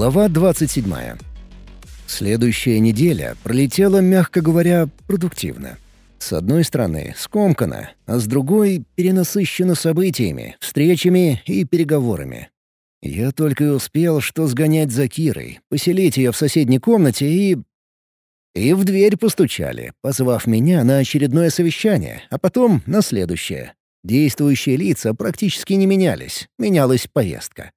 Глава 27. Следующая неделя пролетела, мягко говоря, продуктивно. С одной стороны, скомкана, а с другой — перенасыщена событиями, встречами и переговорами. Я только и успел что сгонять за Кирой, поселить ее в соседней комнате и... И в дверь постучали, позвав меня на очередное совещание, а потом на следующее. Действующие лица практически не менялись, менялась поездка.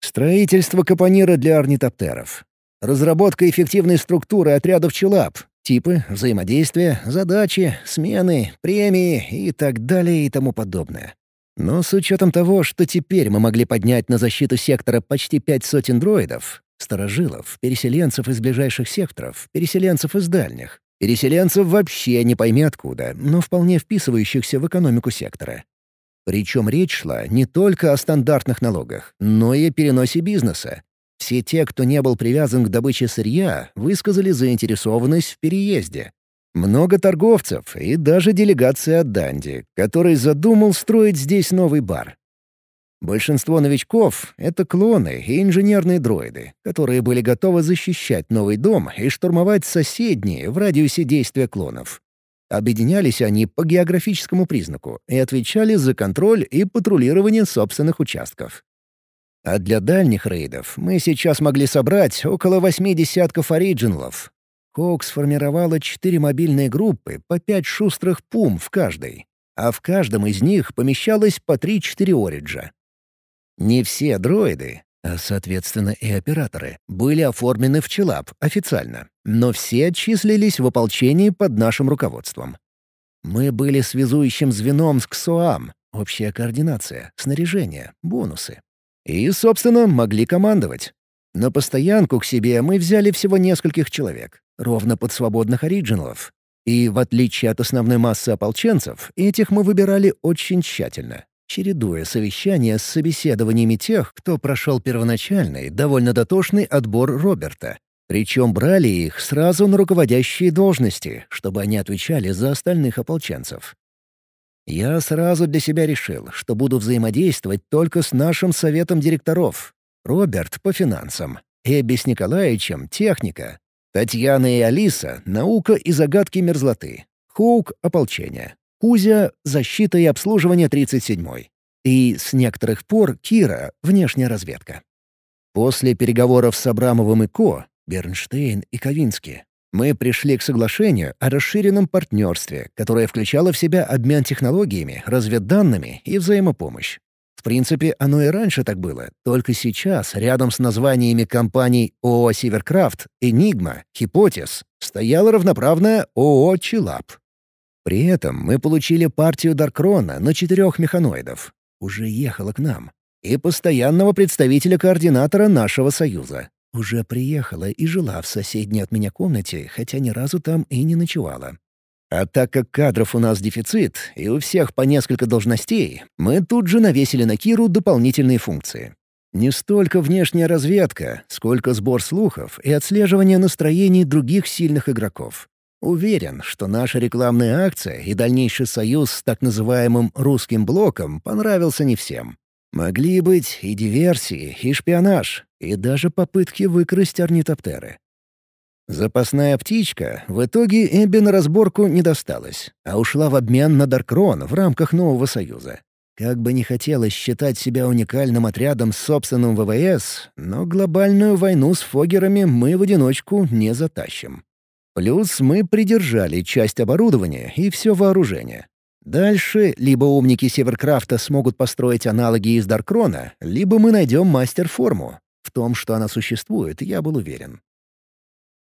Строительство капонира для орнитоптеров. Разработка эффективной структуры отрядов ЧЕЛАП, типы, взаимодействия, задачи, смены, премии и так далее и тому подобное. Но с учетом того, что теперь мы могли поднять на защиту сектора почти пять сотен дроидов, старожилов, переселенцев из ближайших секторов, переселенцев из дальних, переселенцев вообще не пойми откуда, но вполне вписывающихся в экономику сектора, причем речь шла не только о стандартных налогах, но и о переносе бизнеса. Все те, кто не был привязан к добыче сырья, высказали заинтересованность в переезде. Много торговцев и даже делегация от Данди, который задумал строить здесь новый бар. Большинство новичков — это клоны и инженерные дроиды, которые были готовы защищать новый дом и штурмовать соседние в радиусе действия клонов. Объединялись они по географическому признаку и отвечали за контроль и патрулирование собственных участков. А для дальних рейдов мы сейчас могли собрать около восьми десятков оригиналов. Кок сформировала четыре мобильные группы по пять шустрых пум в каждой, а в каждом из них помещалось по три-четыре ориджа. Не все дроиды, а, соответственно, и операторы, были оформлены в ЧЕЛАП официально, но все отчислились в ополчении под нашим руководством. Мы были связующим звеном с КСОАМ, общая координация, снаряжение, бонусы. И, собственно, могли командовать. На постоянку к себе мы взяли всего нескольких человек, ровно под свободных оригиналов. И, в отличие от основной массы ополченцев, этих мы выбирали очень тщательно чередуя совещания с собеседованиями тех, кто прошел первоначальный, довольно дотошный отбор Роберта. Причем брали их сразу на руководящие должности, чтобы они отвечали за остальных ополченцев. Я сразу для себя решил, что буду взаимодействовать только с нашим советом директоров. Роберт — по финансам, Эбби с Николаевичем — техника, Татьяна и Алиса — наука и загадки мерзлоты, Хоук — ополчение, Кузя — защита и обслуживание 37-й. И с некоторых пор Кира — внешняя разведка. После переговоров с Абрамовым и Ко, Бернштейн и Ковински, мы пришли к соглашению о расширенном партнерстве, которое включало в себя обмен технологиями, разведданными и взаимопомощь. В принципе, оно и раньше так было, только сейчас рядом с названиями компаний ООО «Северкрафт», «Энигма», «Хипотез» стояла равноправная ООО «Чилап». При этом мы получили партию Даркрона на четырех механоидов. Уже ехала к нам. И постоянного представителя-координатора нашего союза. Уже приехала и жила в соседней от меня комнате, хотя ни разу там и не ночевала. А так как кадров у нас дефицит, и у всех по несколько должностей, мы тут же навесили на Киру дополнительные функции. Не столько внешняя разведка, сколько сбор слухов и отслеживание настроений других сильных игроков. Уверен, что наша рекламная акция и дальнейший союз с так называемым «русским блоком» понравился не всем. Могли быть и диверсии, и шпионаж, и даже попытки выкрасть орнитоптеры. Запасная птичка в итоге Эбби на разборку не досталась, а ушла в обмен на Даркрон в рамках нового союза. Как бы не хотелось считать себя уникальным отрядом с собственным ВВС, но глобальную войну с фогерами мы в одиночку не затащим. Плюс мы придержали часть оборудования и все вооружение. Дальше либо умники Северкрафта смогут построить аналоги из Даркрона, либо мы найдем мастер-форму. В том, что она существует, я был уверен.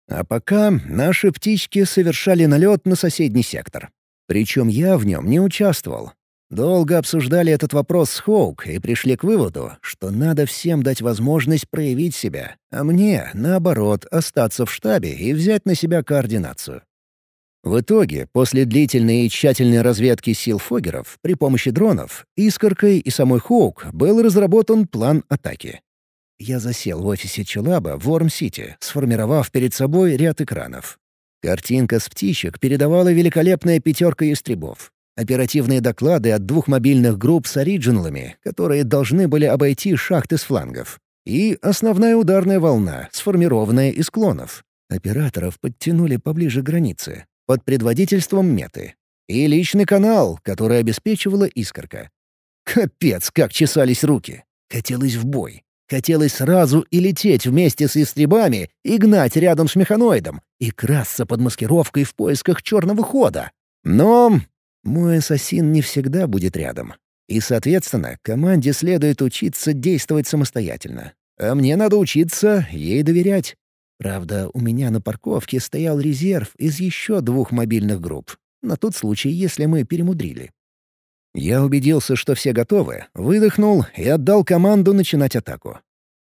А пока наши птички совершали налет на соседний сектор. Причем я в нем не участвовал, Долго обсуждали этот вопрос с Хоук и пришли к выводу, что надо всем дать возможность проявить себя, а мне, наоборот, остаться в штабе и взять на себя координацию. В итоге, после длительной и тщательной разведки сил Фогеров при помощи дронов, Искоркой и самой Хоук был разработан план атаки. Я засел в офисе Челаба в Уорм-Сити, сформировав перед собой ряд экранов. Картинка с птичек передавала великолепная пятерка ястребов. Оперативные доклады от двух мобильных групп с оригиналами, которые должны были обойти шахты с флангов. и основная ударная волна, сформированная из клонов. Операторов подтянули поближе к границе, под предводительством меты. И личный канал, который обеспечивала искорка. Капец, как чесались руки. Хотелось в бой. Хотелось сразу и лететь вместе с истребами, и гнать рядом с механоидом, и красться под маскировкой в поисках черного хода. Но мой ассасин не всегда будет рядом. И, соответственно, команде следует учиться действовать самостоятельно. А мне надо учиться ей доверять. Правда, у меня на парковке стоял резерв из еще двух мобильных групп. На тот случай, если мы перемудрили. Я убедился, что все готовы, выдохнул и отдал команду начинать атаку.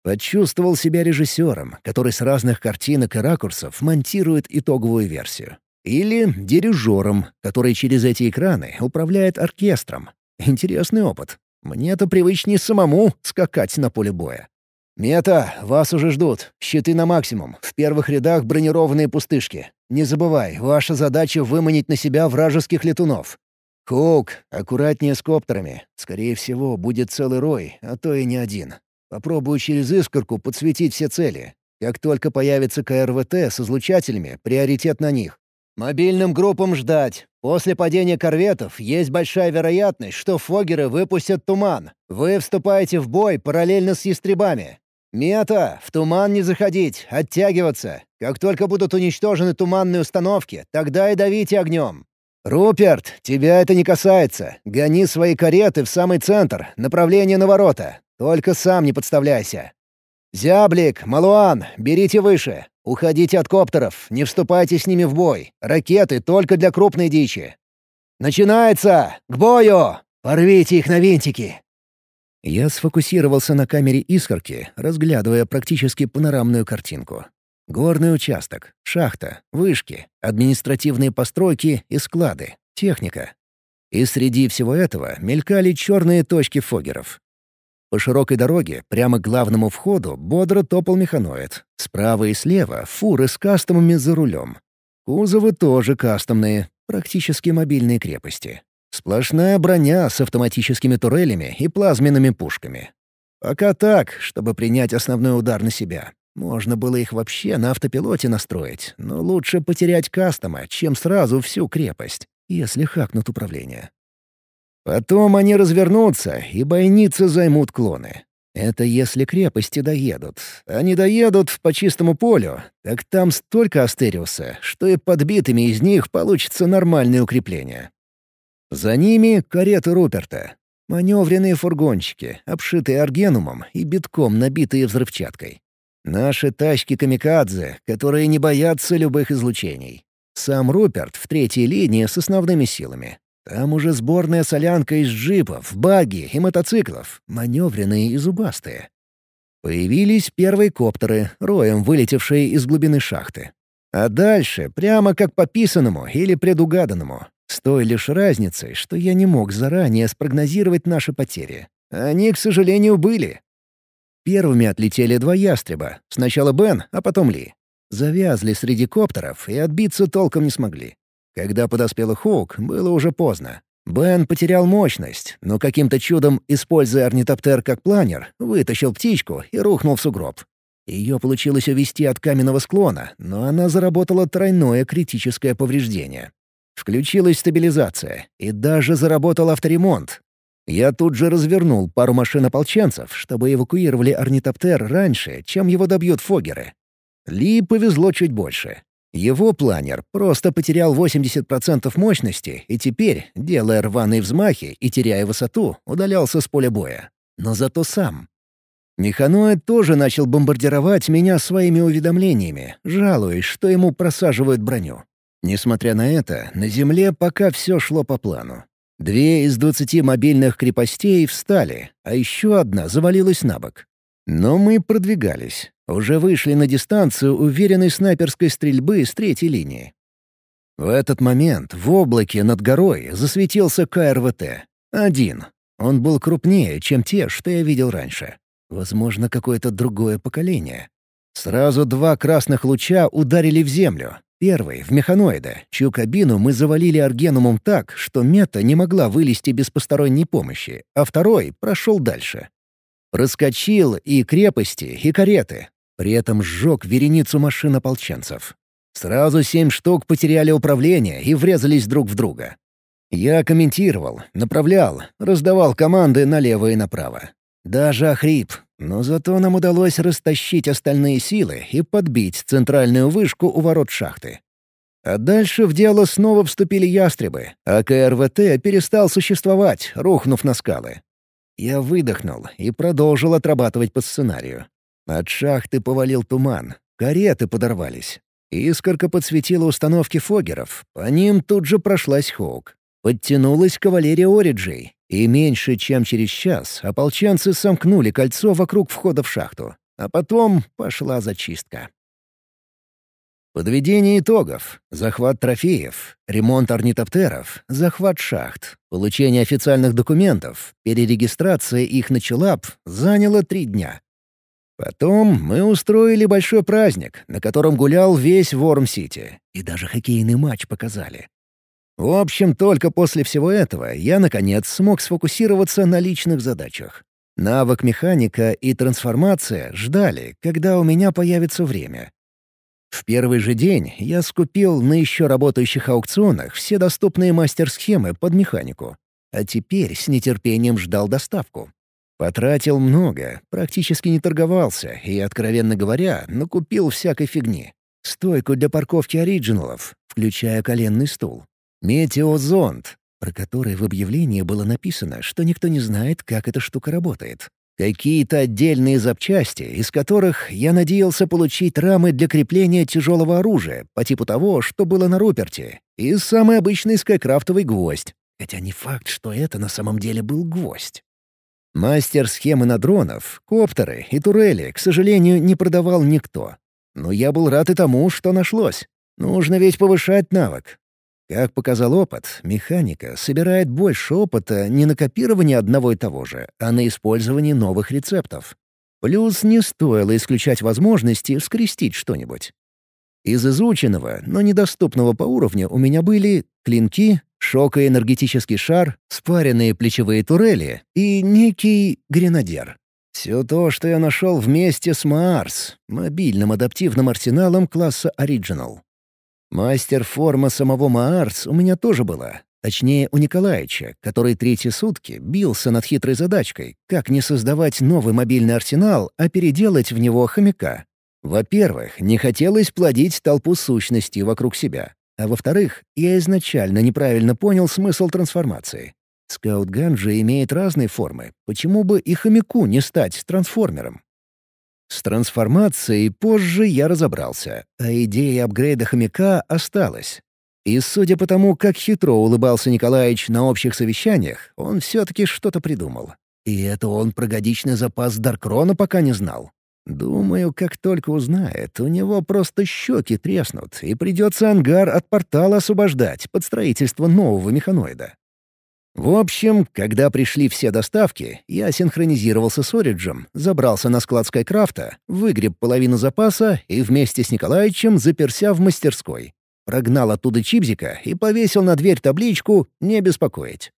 Почувствовал себя режиссером, который с разных картинок и ракурсов монтирует итоговую версию. Или дирижером, который через эти экраны управляет оркестром. Интересный опыт. Мне-то привычнее самому скакать на поле боя. «Мета, вас уже ждут. Щиты на максимум. В первых рядах бронированные пустышки. Не забывай, ваша задача — выманить на себя вражеских летунов. «Хук, аккуратнее с коптерами. Скорее всего, будет целый рой, а то и не один. Попробую через искорку подсветить все цели. Как только появится КРВТ с излучателями, приоритет на них. Мобильным группам ждать. После падения корветов есть большая вероятность, что фогеры выпустят туман. Вы вступаете в бой параллельно с ястребами. Мета, в туман не заходить, оттягиваться. Как только будут уничтожены туманные установки, тогда и давите огнем. «Руперт, тебя это не касается. Гони свои кареты в самый центр, направление на ворота. Только сам не подставляйся. Зяблик, Малуан, берите выше. Уходите от коптеров, не вступайте с ними в бой. Ракеты только для крупной дичи. Начинается! К бою! Порвите их на винтики!» Я сфокусировался на камере искорки, разглядывая практически панорамную картинку. Горный участок, шахта, вышки, административные постройки и склады, техника. И среди всего этого мелькали черные точки фогеров. По широкой дороге, прямо к главному входу, бодро топал механоид. Справа и слева — фуры с кастомами за рулем. Кузовы тоже кастомные, практически мобильные крепости. Сплошная броня с автоматическими турелями и плазменными пушками. Пока так, чтобы принять основной удар на себя. Можно было их вообще на автопилоте настроить, но лучше потерять кастома, чем сразу всю крепость, если хакнут управление. Потом они развернутся, и бойницы займут клоны. Это если крепости доедут. Не доедут по чистому полю, так там столько Астериуса, что и подбитыми из них получится нормальное укрепление. За ними — кареты Руперта. Маневренные фургончики, обшитые аргенумом и битком набитые взрывчаткой. Наши тачки-камикадзе, которые не боятся любых излучений. Сам Руперт в третьей линии с основными силами. Там уже сборная солянка из джипов, багги и мотоциклов, маневренные и зубастые. Появились первые коптеры, роем вылетевшие из глубины шахты. А дальше, прямо как по писанному или предугаданному, с той лишь разницей, что я не мог заранее спрогнозировать наши потери. Они, к сожалению, были. Первыми отлетели два ястреба. Сначала Бен, а потом Ли. Завязли среди коптеров и отбиться толком не смогли. Когда подоспела Хоук, было уже поздно. Бен потерял мощность, но каким-то чудом, используя орнитоптер как планер, вытащил птичку и рухнул в сугроб. Ее получилось увести от каменного склона, но она заработала тройное критическое повреждение. Включилась стабилизация, и даже заработал авторемонт, я тут же развернул пару машин ополченцев, чтобы эвакуировали орнитоптер раньше, чем его добьют фогеры. Ли повезло чуть больше. Его планер просто потерял 80% мощности и теперь, делая рваные взмахи и теряя высоту, удалялся с поля боя. Но зато сам. Механоид тоже начал бомбардировать меня своими уведомлениями, жалуясь, что ему просаживают броню. Несмотря на это, на Земле пока все шло по плану. Две из двадцати мобильных крепостей встали, а еще одна завалилась на бок. Но мы продвигались. Уже вышли на дистанцию уверенной снайперской стрельбы с третьей линии. В этот момент в облаке над горой засветился КРВТ. Один. Он был крупнее, чем те, что я видел раньше. Возможно, какое-то другое поколение. Сразу два красных луча ударили в землю, Первый — в механоида, чью кабину мы завалили аргенумом так, что мета не могла вылезти без посторонней помощи, а второй прошел дальше. Проскочил и крепости, и кареты. При этом сжег вереницу машин ополченцев. Сразу семь штук потеряли управление и врезались друг в друга. Я комментировал, направлял, раздавал команды налево и направо. Даже охрип, но зато нам удалось растащить остальные силы и подбить центральную вышку у ворот шахты. А дальше в дело снова вступили ястребы, а КРВТ перестал существовать, рухнув на скалы. Я выдохнул и продолжил отрабатывать по сценарию. От шахты повалил туман, кареты подорвались. Искорка подсветила установки фогеров, по ним тут же прошлась Хоук. Подтянулась кавалерия Ориджей, и меньше чем через час ополченцы сомкнули кольцо вокруг входа в шахту. А потом пошла зачистка. Подведение итогов, захват трофеев, ремонт орнитоптеров, захват шахт, получение официальных документов, перерегистрация их на Челап заняло три дня. Потом мы устроили большой праздник, на котором гулял весь Ворм-Сити, и даже хоккейный матч показали. В общем, только после всего этого я, наконец, смог сфокусироваться на личных задачах. Навык механика и трансформация ждали, когда у меня появится время. В первый же день я скупил на еще работающих аукционах все доступные мастер-схемы под механику, а теперь с нетерпением ждал доставку. Потратил много, практически не торговался и, откровенно говоря, накупил всякой фигни. Стойку для парковки оригиналов, включая коленный стул, Метеозонд, про который в объявлении было написано, что никто не знает, как эта штука работает. Какие-то отдельные запчасти, из которых я надеялся получить рамы для крепления тяжелого оружия, по типу того, что было на Руперте, и самый обычный скайкрафтовый гвоздь. Хотя не факт, что это на самом деле был гвоздь. Мастер схемы на дронов, коптеры и турели, к сожалению, не продавал никто. Но я был рад и тому, что нашлось. Нужно ведь повышать навык. Как показал опыт, механика собирает больше опыта не на копировании одного и того же, а на использовании новых рецептов. Плюс не стоило исключать возможности скрестить что-нибудь. Из изученного, но недоступного по уровню у меня были клинки, шокоэнергетический шар, спаренные плечевые турели и некий гренадер. Все то, что я нашел вместе с Маарс, мобильным адаптивным арсеналом класса Original. Мастер-форма самого Маарс у меня тоже была. Точнее, у Николаевича, который третьи сутки бился над хитрой задачкой, как не создавать новый мобильный арсенал, а переделать в него хомяка. Во-первых, не хотелось плодить толпу сущностей вокруг себя. А во-вторых, я изначально неправильно понял смысл трансформации. Скаут-ган же имеет разные формы. Почему бы и хомяку не стать трансформером? С трансформацией позже я разобрался, а идея апгрейда хомяка осталась. И судя по тому, как хитро улыбался Николаевич на общих совещаниях, он все-таки что-то придумал. И это он про годичный запас Даркрона пока не знал. Думаю, как только узнает, у него просто щеки треснут, и придется ангар от портала освобождать под строительство нового механоида. В общем, когда пришли все доставки, я синхронизировался с Ориджем, забрался на склад Скайкрафта, выгреб половину запаса и вместе с Николаевичем заперся в мастерской. Прогнал оттуда Чипзика и повесил на дверь табличку «Не беспокоить».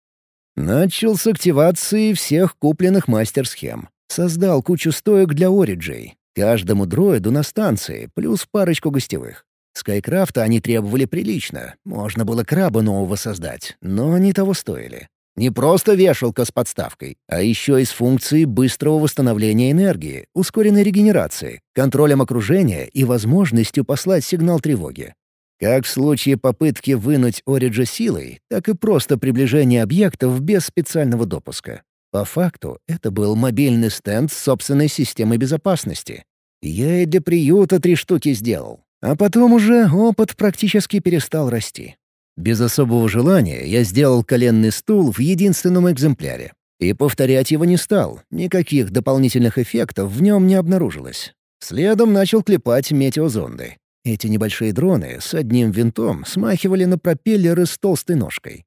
Начал с активации всех купленных мастер-схем. Создал кучу стоек для Ориджей. Каждому дроиду на станции, плюс парочку гостевых. Скайкрафта они требовали прилично, можно было краба нового создать, но они того стоили. Не просто вешалка с подставкой, а еще и с функцией быстрого восстановления энергии, ускоренной регенерации, контролем окружения и возможностью послать сигнал тревоги. Как в случае попытки вынуть Ориджа силой, так и просто приближение объектов без специального допуска. По факту, это был мобильный стенд собственной системой безопасности. Я и для приюта три штуки сделал. А потом уже опыт практически перестал расти. Без особого желания я сделал коленный стул в единственном экземпляре. И повторять его не стал, никаких дополнительных эффектов в нем не обнаружилось. Следом начал клепать метеозонды. Эти небольшие дроны с одним винтом смахивали на пропеллеры с толстой ножкой.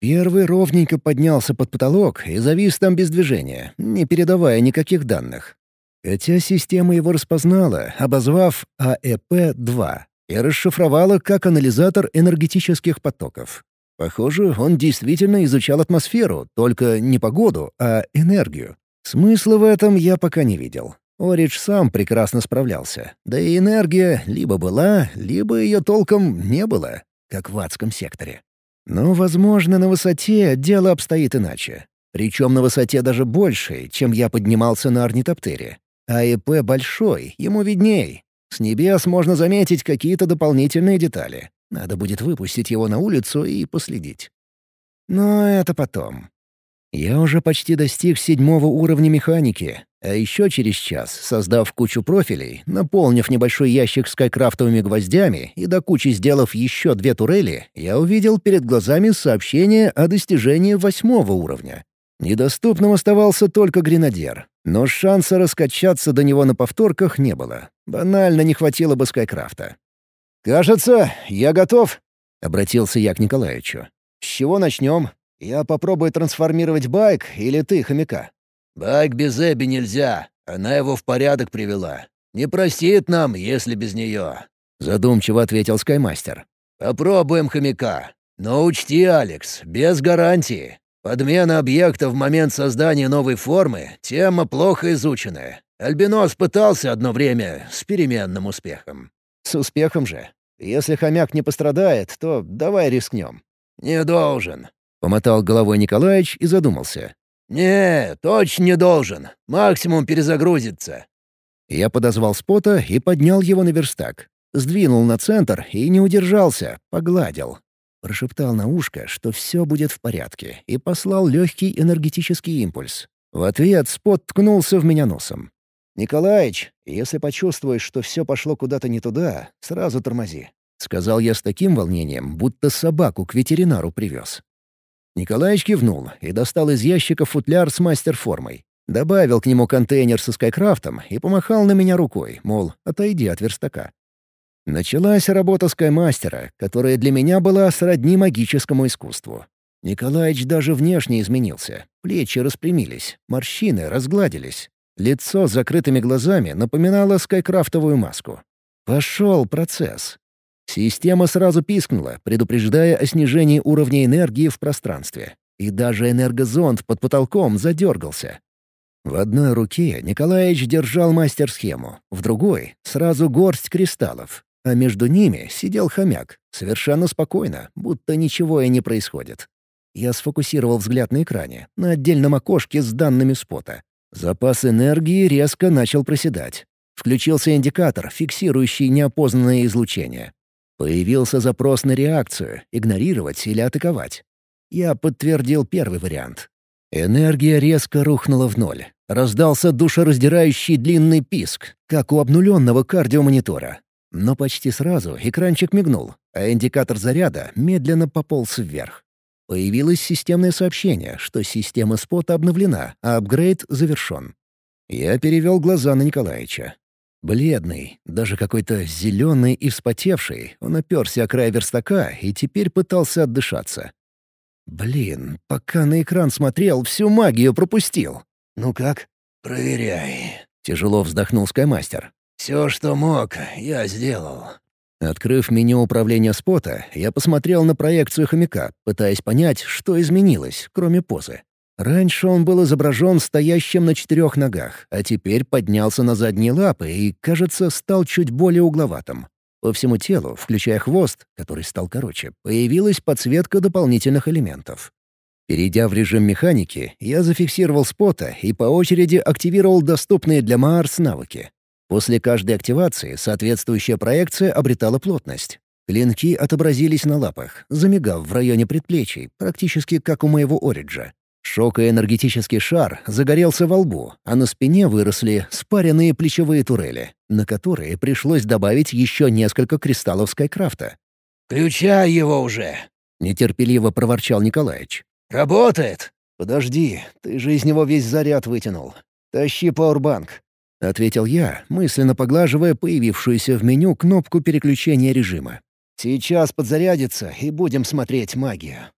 Первый ровненько поднялся под потолок и завис там без движения, не передавая никаких данных. Хотя система его распознала, обозвав АЭП-2, и расшифровала как анализатор энергетических потоков. Похоже, он действительно изучал атмосферу, только не погоду, а энергию. Смысла в этом я пока не видел. Оридж сам прекрасно справлялся. Да и энергия либо была, либо ее толком не было, как в адском секторе. Но, возможно, на высоте дело обстоит иначе. Причем на высоте даже больше, чем я поднимался на орнитоптере. А ИП большой, ему видней. С небес можно заметить какие-то дополнительные детали. Надо будет выпустить его на улицу и последить. Но это потом. Я уже почти достиг седьмого уровня механики, а еще через час, создав кучу профилей, наполнив небольшой ящик скайкрафтовыми гвоздями и до кучи сделав еще две турели, я увидел перед глазами сообщение о достижении восьмого уровня. Недоступным оставался только гренадер, но шанса раскачаться до него на повторках не было. Банально не хватило бы скайкрафта. «Кажется, я готов», — обратился я к Николаевичу. «С чего начнем? Я попробую трансформировать байк или ты, хомяка?» «Байк без Эбби нельзя. Она его в порядок привела. Не простит нам, если без нее», — задумчиво ответил Скаймастер. «Попробуем хомяка. Но учти, Алекс, без гарантии. Подмена объекта в момент создания новой формы — тема плохо изученная. Альбинос пытался одно время с переменным успехом». «С успехом же. Если хомяк не пострадает, то давай рискнем». «Не должен. — помотал головой Николаевич и задумался. «Не, точно не должен. Максимум перезагрузится». Я подозвал спота и поднял его на верстак. Сдвинул на центр и не удержался, погладил. Прошептал на ушко, что все будет в порядке, и послал легкий энергетический импульс. В ответ спот ткнулся в меня носом. «Николаич, если почувствуешь, что все пошло куда-то не туда, сразу тормози», — сказал я с таким волнением, будто собаку к ветеринару привез. Николаевич кивнул и достал из ящика футляр с мастер-формой. Добавил к нему контейнер со скайкрафтом и помахал на меня рукой, мол, отойди от верстака. Началась работа скаймастера, которая для меня была сродни магическому искусству. Николаевич даже внешне изменился. Плечи распрямились, морщины разгладились. Лицо с закрытыми глазами напоминало скайкрафтовую маску. Пошел процесс. Система сразу пискнула, предупреждая о снижении уровня энергии в пространстве. И даже энергозонд под потолком задергался. В одной руке Николаевич держал мастер-схему, в другой — сразу горсть кристаллов, а между ними сидел хомяк, совершенно спокойно, будто ничего и не происходит. Я сфокусировал взгляд на экране, на отдельном окошке с данными спота. Запас энергии резко начал проседать. Включился индикатор, фиксирующий неопознанное излучение. Появился запрос на реакцию, игнорировать или атаковать. Я подтвердил первый вариант. Энергия резко рухнула в ноль. Раздался душераздирающий длинный писк, как у обнуленного кардиомонитора. Но почти сразу экранчик мигнул, а индикатор заряда медленно пополз вверх. Появилось системное сообщение, что система спота обновлена, а апгрейд завершен. Я перевел глаза на Николаевича. Бледный, даже какой-то зеленый и вспотевший, он оперся о край верстака и теперь пытался отдышаться. Блин, пока на экран смотрел, всю магию пропустил. «Ну как?» «Проверяй», — тяжело вздохнул Скаймастер. «Все, что мог, я сделал». Открыв меню управления спота, я посмотрел на проекцию хомяка, пытаясь понять, что изменилось, кроме позы. Раньше он был изображен стоящим на четырех ногах, а теперь поднялся на задние лапы и, кажется, стал чуть более угловатым. По всему телу, включая хвост, который стал короче, появилась подсветка дополнительных элементов. Перейдя в режим механики, я зафиксировал спота и по очереди активировал доступные для Маарс навыки. После каждой активации соответствующая проекция обретала плотность. Клинки отобразились на лапах, замигав в районе предплечий, практически как у моего Ориджа. Шокоэнергетический шар загорелся во лбу, а на спине выросли спаренные плечевые турели, на которые пришлось добавить еще несколько кристаллов Скайкрафта. «Включай его уже!» — нетерпеливо проворчал Николаевич. «Работает!» «Подожди, ты же из него весь заряд вытянул. Тащи пауэрбанк», — ответил я, мысленно поглаживая появившуюся в меню кнопку переключения режима. «Сейчас подзарядится, и будем смотреть магию».